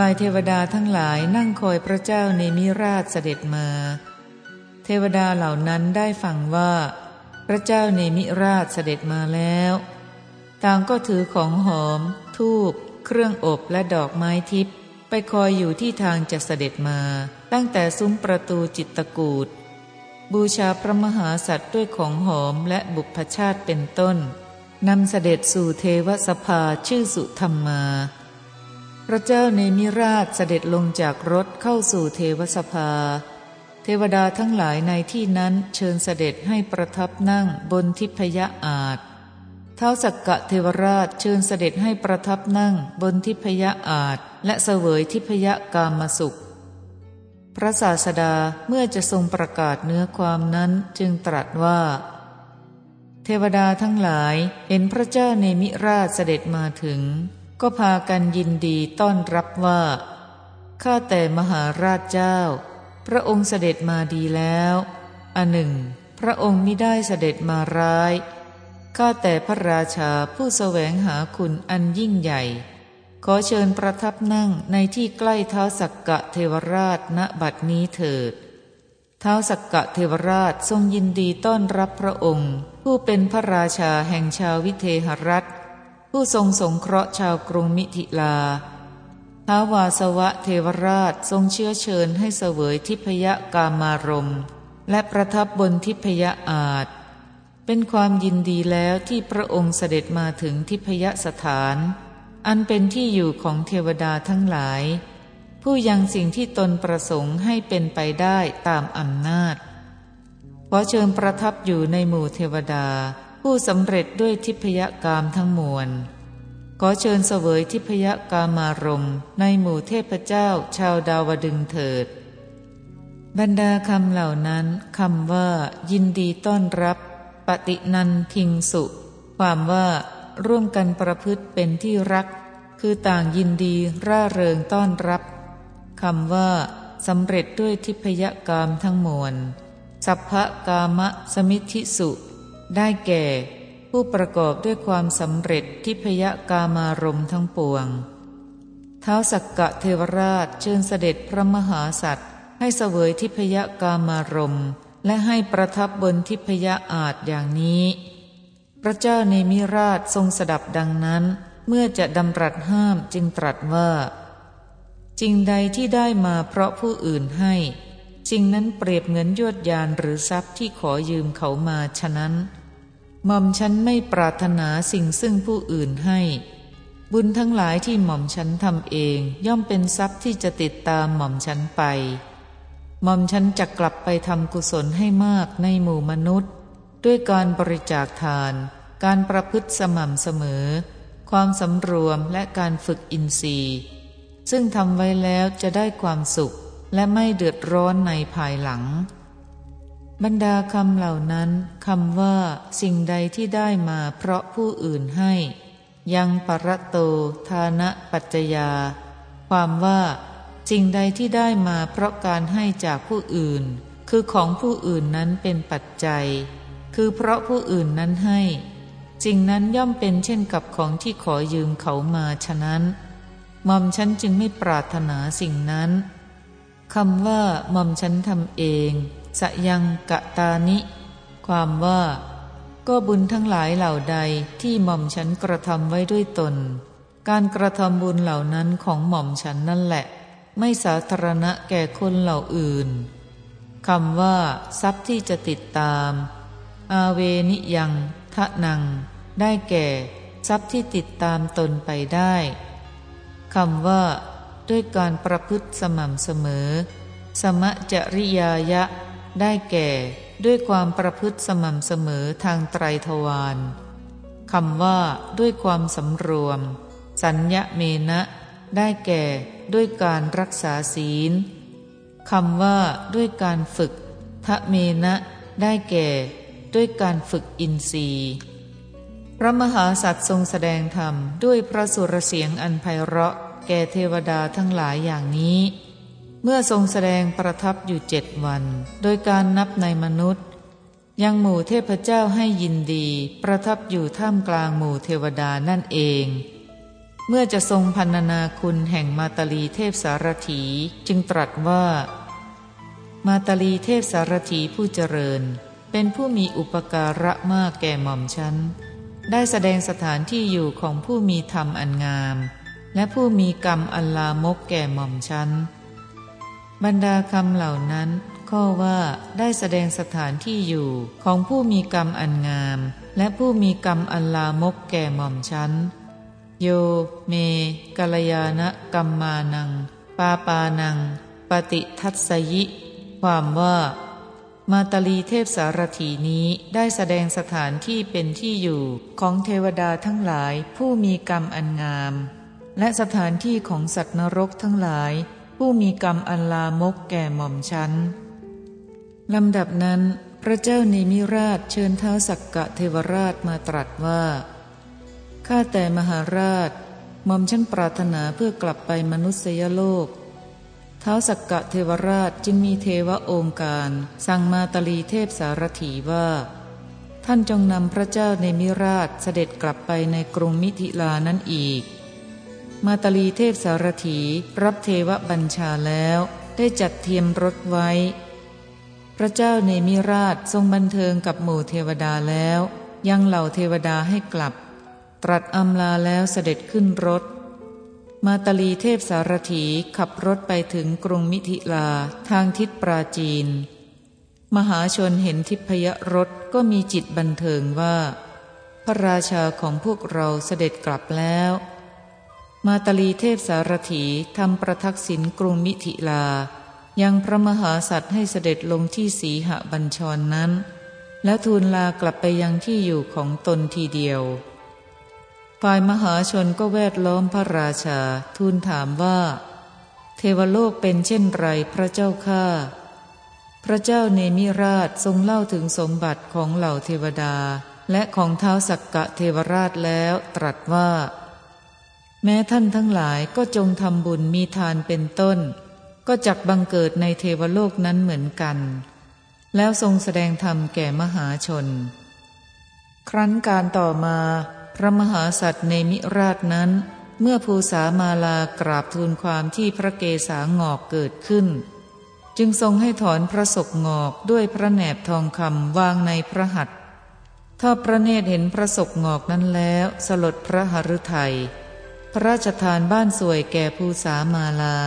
ฝ่ายเทวดาทั้งหลายนั่งคอยพระเจ้าเนมิราชเสด็จมา เทวดาเหล่านั้นได้ฟังว่า พระเจ้าเนมิราชเสด็จมาแล้ว ต่างก็ถือของหอม ทูบเครื่องอบและดอกไม้ทิพย์ไปคอยอยู่ที่ทางจะเสด็จมา ตั้งแต่ซุ้มประตูจิตตกูดบูชาพระมหาสัตว์ด้วยของหอมและบุพชาติเป็นต้นนำเสด็จสู่เทวสภาชื่อสุธรรมา พระเจ้าเนมิราชเสด็จลงจากรถเข้าสู่เทวสภา เทวดาทั้งหลายในที่นั้นเชิญเสด็จให้ประทับนั่งบนทิพยอาจเท้าสักกะเทวราชเชิญเสด็จให้ประทับนั่งบนทิพยอาจและเสวยทิพยกามสุข พระศาสดาเมื่อจะทรงประกาศเนื้อความนั้นจึงตรัสว่า เทวดาทั้งหลายเห็นพระเจ้าในมิราชเสด็จมาถึง ก็พากันยินดีต้อนรับว่าข้าแต่มหาราชเจ้า พระองค์เสด็จมาดีแล้วอันหนึ่ง พระองค์มิได้เสด็จมาร้ายข้าแต่พระราชาผู้แสวงหาคุณอันยิ่งใหญ่ ขอเชิญประทับนั่งในที่ใกล้เท้าสักกะเทวราชณบัดนี้เถิดเท้าสักกะเทวราชทรงยินดีต้อนรับพระองค์ ผู้เป็นพระราชาแห่งชาววิเทหรัฐ ผู้ทรงสงเคราะห์ชาวกรุงมิถิลาท้าวาสวะเทวราชทรงเชื้อเชิญให้เสวยทิพยกามารมและประทับบนทิพยอาจ เป็นความยินดีแล้วที่พระองค์เสด็จมาถึงทิพยสถาน อันเป็นที่อยู่ของเทวดาทั้งหลาย ผู้ยังสิ่งที่ตนประสงค์ให้เป็นไปได้ตามอำนาจ ขอเชิญประทับอยู่ในหมู่เทวดา ผู้สำเร็จด้วยทิพยกามทั้งมวล ขอเชิญเสวยทิพยกามารมในหมู่เทพเจ้าชาวดาวดึงเถิด บรรดาคำเหล่านั้นคำว่า ยินดีต้อนรับ ปฏินันทิงสุ ความว่าร่วมกันประพฤติเป็นที่รัก คือต่างยินดีร่าเริงต้อนรับคำว่าสำเร็จด้วยทิพยกามทั้งมวลสัพพกามะสมิธิสุ ได้แก่ ผู้ประกอบด้วยความสำเร็จทิพยกามารมทั้งปวง เท้าสักกะเทวราชเชิญเสด็จพระมหาสัตว์ ให้เสวยทิพยกามารมและให้ประทับบนทิพยอาจอย่างนี้ พระเจ้าในมิราชทรงสดับดังนั้น เมื่อจะดำรัสห้ามจึงตรัสว่า จริงใดที่ได้มาเพราะผู้อื่นให้ จริงนั้นเปรียบเงินยวดยานหรือทรัพย์ที่ขอยืมเขามาฉะนั้นหม่อมฉันไม่ปรารถนาสิ่งซึ่งผู้อื่นให้ บุญทั้งหลายที่หม่อมฉันทำเองย่อมเป็นทรัพย์ที่จะติดตามหม่อมฉันไป หม่อมฉันจะกลับไปทำกุศลให้มากในหมู่มนุษย์ ด้วยการบริจาคทาน การประพฤติสม่ำเสมอ ความสำรวมและการฝึกอินทรีย์ ซึ่งทำไว้แล้วจะได้ความสุข และไม่เดือดร้อนในภายหลัง บรรดาคำเหล่านั้นคำว่า สิ่งใดที่ได้มาเพราะผู้อื่นให้ ยังปรโตทานะปัจจยา ความว่า สิ่งใดที่ได้มาเพราะการให้จากผู้อื่น คือของผู้อื่นนั้นเป็นปัจจัย คือเพราะผู้อื่นนั้นให้สิ่งนั้นย่อมเป็นเช่นกับของที่ขอยืมเขามาฉะนั้นมอมฉันจึงไม่ปรารถนาสิ่งนั้น คำว่าม่อมฉันทำเองสยังกะตานิ ความว่า ก็บุญทั้งหลายเหล่าใดที่หม่อมฉันกระทำไว้ด้วยตน การกระทำบุญเหล่านั้นของหม่อมฉันนั่นแหละ ไม่สาธารณะแก่คนเหล่าอื่นคำว่า ทรัพย์ที่จะติดตาม อาเวนิยังทะนัง ได้แก่ ทรัพย์ที่ติดตามตนไปได้คำว่า ด้วยการประพฤติสม่ำเสมอ สมะจริยายะ ได้แก่ ด้วยความประพฤติสม่ำเสมอทางไตรทวารคำว่า ด้วยความสำรวม สัญญเมนะ ได้แก่ ด้วยการรักษาศีลคำว่า ด้วยการฝึก ทะเมนะ ได้แก่ ด้วยการฝึกอินทรีย์พระมหาสัตว์ทรงแสดงธรรมด้วยพระสุรเสียงอันไพเราะ แก่เทวดาทั้งหลายอย่างนี้ เมื่อทรงแสดงประทับอยู่เจ็ดวัน โดยการนับในมนุษย์ ยังหมู่เทพเจ้าให้ยินดี ประทับอยู่ท่ามกลางหมู่เทวดานั่นเอง เมื่อจะทรงพันนาคุณแห่งมาตลีเทพสารถีจึงตรัสว่า มาตลีเทพสารถีผู้เจริญ เป็นผู้มีอุปการะมากแก่หม่อมฉันได้แสดงสถานที่อยู่ของผู้มีธรรมอันงาม และผู้มีกรรมอันลามกแก่หม่อมฉันบรรดาคำเหล่านั้นข้อว่าได้แสดงสถานที่อยู่ของผู้มีกรรมอันงาม และผู้มีกรรมอันลามกแก่หม่อมฉันโย เมกัลยาณกัมมานัง ปาปานัง ปฏิทัศยิ ความว่า มาตลีเทพสารถีนี้ได้แสดงสถานที่เป็นที่อยู่ของเทวดาทั้งหลายผู้มีกรรมอันงาม และสถานที่ของสัตว์นรกทั้งหลาย ผู้มีกรรมอันลามกแก่หม่อมฉันลำดับนั้น พระเจ้าเนมิราชเชิญเท้าสักกะเทวราชมาตรัสว่า ข้าแต่มหาราชหม่อมฉันปรารถนาเพื่อกลับไปมนุษยโลกเท้าสักกะเทวราชจึงมีเทวองค์การ สั่งมาตลีเทพสารถีว่า ท่านจงนำพระเจ้าในมิราชเสด็จกลับไปในกรุงมิถิลานั้นอีก มาตลีเทพสารถีรับเทวบัญชาแล้วได้จัดเทียมรถไว้ พระเจ้าในมิราชทรงบันเทิงกับหมู่เทวดาแล้ว ยังเหล่าเทวดาให้กลับ ตรัสอำลาแล้วเสด็จขึ้นรถ มาตลีเทพสารถีขับรถไปถึงกรุงมิถิลาทางทิศปราจีน มหาชนเห็นทิพยรถก็มีจิตบันเทิงว่า พระราชาของพวกเราเสด็จกลับแล้ว มาตลีเทพสารถีทำประทักษิณกรุงมิถิลา ยังพระมหาสัตว์ให้เสด็จลงที่สีหบัญชรนนั้น แล้วทูลลากลับไปยังที่อยู่ของตนทีเดียว ฝ่ายมหาชนก็แวดล้อมพระราชา ทูลถามว่า เทวโลกเป็นเช่นไรพระเจ้าข้าพระเจ้าเนมิราชทรงเล่าถึงสมบัติของเหล่าเทวดา และของเท้าสักกะเทวราชแล้วตรัสว่า แม้ท่านทั้งหลายก็จงทำบุญมีทานเป็นต้น ก็จักบังเกิดในเทวโลกนั้นเหมือนกัน แล้วทรงแสดงธรรมแก่มหาชน ครั้นการต่อมาพระมหาสัตว์ในมิราชนั้น เมื่อภูษามาลากราบทูลความที่พระเกศางอกเกิดขึ้น จึงทรงให้ถอนพระศกงอกด้วยพระแหนบทองคำวางในพระหัตถ์ถ้าพระเนตรเห็นพระศกงอกนั้นแล้ว สลดพระหฤทยัย พระราชทานบ้านสวยแก่ภูษามาลา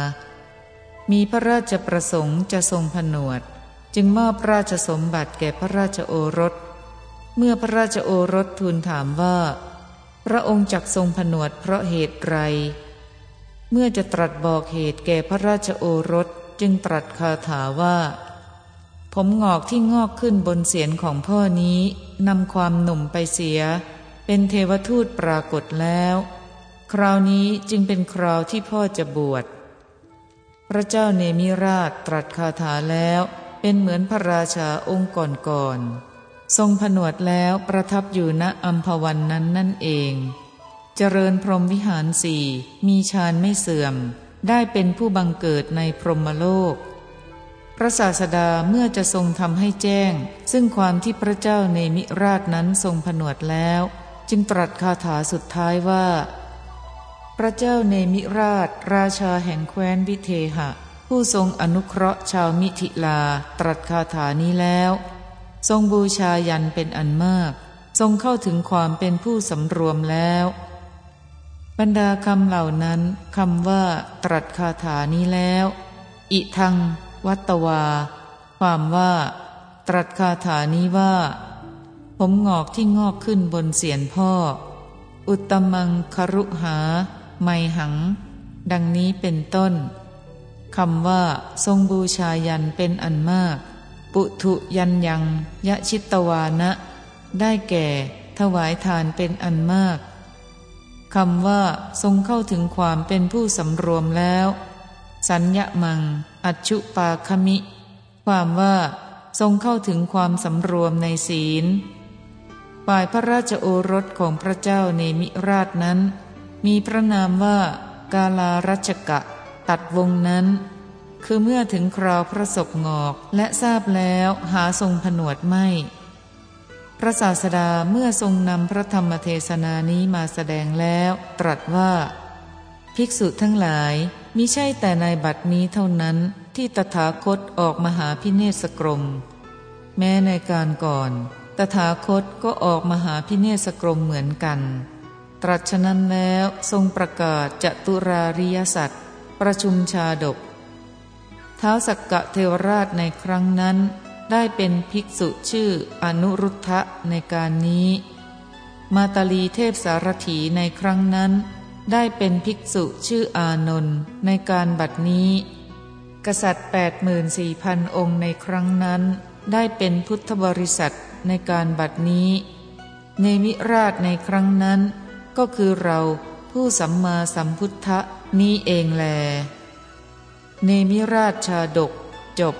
มีพระราชประสงค์จะทรงผนวด จึงมอบราชสมบัติแก่พระราชโอรส เมื่อพระราชโอรสทูลถามว่า พระองค์จักทรงผนวดเพราะเหตุไร เมื่อจะตรัสบอกเหตุแก่พระราชโอรสจึงตรัสคาถาว่า ผมงอกที่งอกขึ้นบนเสียนของพ่อนี้นำความหนุ่มไปเสีย เป็นเทวทูตปรากฏแล้ว คราวนี้จึงเป็นคราวที่พ่อจะบวช พระเจ้าเนมิราชตรัสคาถาแล้วเป็นเหมือนพระราชาองค์ก่อนๆทรงผนวดแล้วประทับอยู่ณอัมพวันนั้นนั่นเอง เจริญพรหมวิหารสี่มีฌานไม่เสื่อม ได้เป็นผู้บังเกิดในพรหมโลก พระศาสดาเมื่อจะทรงทำให้แจ้ง ซึ่งความที่พระเจ้าในมิราชนั้นทรงผนวดแล้ว จึงตรัสคาถาสุดท้ายว่า ระเจ้าเนมิราช ราชาแห่งแคว้นวิเทหะ ผู้ทรงอนุเคราะห์ชาวมิถิลาตรัสคาถานี้แล้ว ทรงบูชายันเป็นอันมาก ทรงเข้าถึงความเป็นผู้สำรวมแล้ว บรรดาคำเหล่านั้นคำว่า ตรัสคาถานี้แล้ว อิทัง วัตวา ความว่า ตรัสคาถานี้ว่า ผมงอกที่งอกขึ้นบนเสียนพ่อ อุตมังครุหา ไมหัง ดังนี้เป็นต้นคำว่า ทรงบูชายันเป็นอันมาก ปุถุยันยัง ยะชิตวานะ ได้แก่ ถวายทานเป็นอันมากคำว่า ทรงเข้าถึงความเป็นผู้สำรวมแล้ว สัญญมัง อัจฉุปาคมิ ความว่า ทรงเข้าถึงความสำรวมในศีลฝ่ายพระราชโอรสของพระเจ้าเนมิราชนั้น มีพระนามว่ากาลารัชกะ ตัดวงนั้น คือเมื่อถึงคราวพระศกงอกและทราบแล้วหาทรงผนวดไม่ พระศาสดาเมื่อทรงนำพระธรรมเทศนานี้มาแสดงแล้วตรัสว่า ภิกษุทั้งหลายมิใช่แต่ในบัดนี้เท่านั้นที่ตถาคตออกมหาพิเนศกรม แม้ในการก่อน ตถาคตก็ออกมหาพิเนศกรมเหมือนกัน ตรัสฉะนั้นแล้วทรงประกาศจตุราริยสัตว์ประชุมชาดก ท้าวสักกะเทวราชในครั้งนั้น ได้เป็นภิกษุชื่ออนุรุทธะในการนี้ มาตาลีเทพสารถีในครั้งนั้น ได้เป็นภิกษุชื่ออานนท์ในการบัดนี้ กษัตริย์แปดหมื่นสี่พันองค์ในครั้งนั้น ได้เป็นพุทธบริษัทในการบัดนี้ ในมิราชในครั้งนั้น ก็คือเราผู้สัมมาสัมพุทธนี้เองแล เนมิราชชาดกจบ